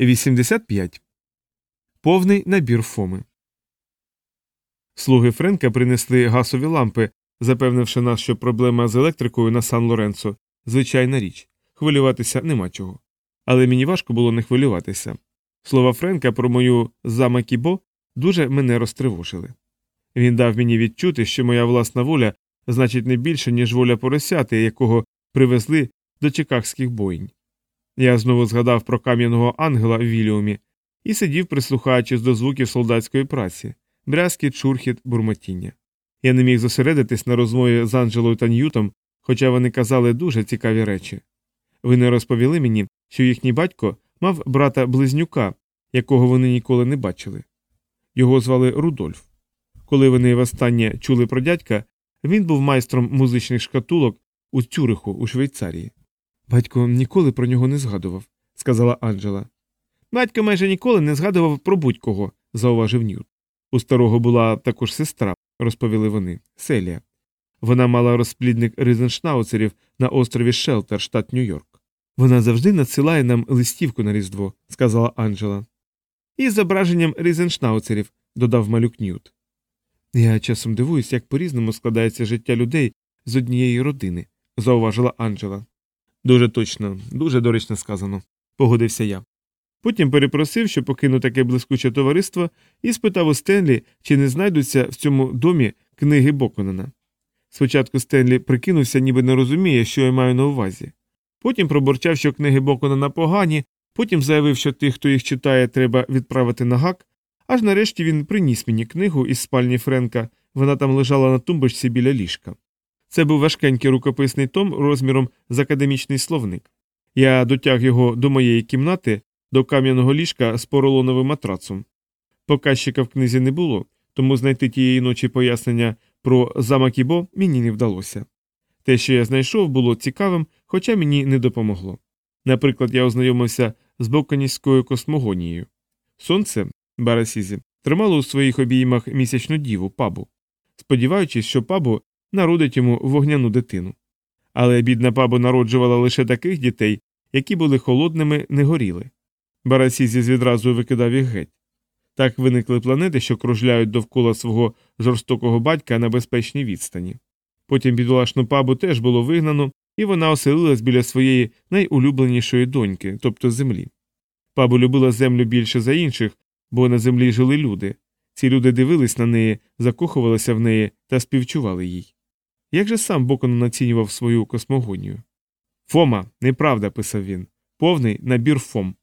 85. Повний набір фоми. Слуги Френка принесли гасові лампи, запевнивши нас, що проблема з електрикою на Сан Лоренцо звичайна річ. Хвилюватися нема чого. Але мені важко було не хвилюватися. Слова Френка про мою замакібо дуже мене розтривожили. Він дав мені відчути, що моя власна воля значить не більше, ніж воля поросяти, якого привезли до чикагських бойнь. Я знову згадав про кам'яного ангела в Віліумі і сидів, прислухаючись до звуків солдатської праці, брязкіт, чурхіт, бурмотіння. Я не міг зосередитись на розмові з Анджелою та Ньютом, хоча вони казали дуже цікаві речі. Вони розповіли мені, що їхній батько мав брата близнюка, якого вони ніколи не бачили. Його звали Рудольф. Коли вони востаннє чули про дядька, він був майстром музичних шкатулок у Цюриху у Швейцарії. Батько ніколи про нього не згадував, сказала Анджела. Батько майже ніколи не згадував про будь-кого, зауважив Ньют. У старого була також сестра, розповіли вони, Селія. Вона мала розплідник ризеншнауцерів на острові Шелтер, штат Нью-Йорк. Вона завжди надсилає нам листівку на Різдво, сказала Анджела. Із зображенням ризеншнауцерів, додав малюк Ньют. Я часом дивуюсь, як по різному складається життя людей з однієї родини, зауважила Анджела. Дуже точно, дуже доречно сказано, погодився я. Потім перепросив, що покину таке блискуче товариство, і спитав у Стенлі, чи не знайдуться в цьому домі книги Боконена. Спочатку Стенлі прикинувся, ніби не розуміє, що я маю на увазі. Потім проборчав, що книги Боконена погані, потім заявив, що тих, хто їх читає, треба відправити на гак, аж нарешті він приніс мені книгу із спальні Френка, вона там лежала на тумбочці біля ліжка. Це був важкенький рукописний том розміром з академічний словник. Я дотяг його до моєї кімнати, до кам'яного ліжка з поролоновим матрацом. Показчика в книзі не було, тому знайти тієї ночі пояснення про замок Ібо мені не вдалося. Те, що я знайшов, було цікавим, хоча мені не допомогло. Наприклад, я ознайомився з Боканівською космогонією. Сонце, Барасізі, тримало у своїх обіймах місячну діву пабу, сподіваючись, що пабу народить йому вогняну дитину. Але бідна пабу народжувала лише таких дітей, які були холодними, не горіли. Барасізіс відразу викидав їх геть. Так виникли планети, що кружляють довкола свого жорстокого батька на безпечній відстані. Потім бідолашну пабу теж було вигнано, і вона оселилась біля своєї найулюбленішої доньки, тобто землі. Пабу любила землю більше за інших, бо на землі жили люди. Ці люди дивились на неї, закохувалися в неї та співчували їй. Як же сам Бокон оцінював свою космогонію? Фома, неправда, писав він, повний набір фом.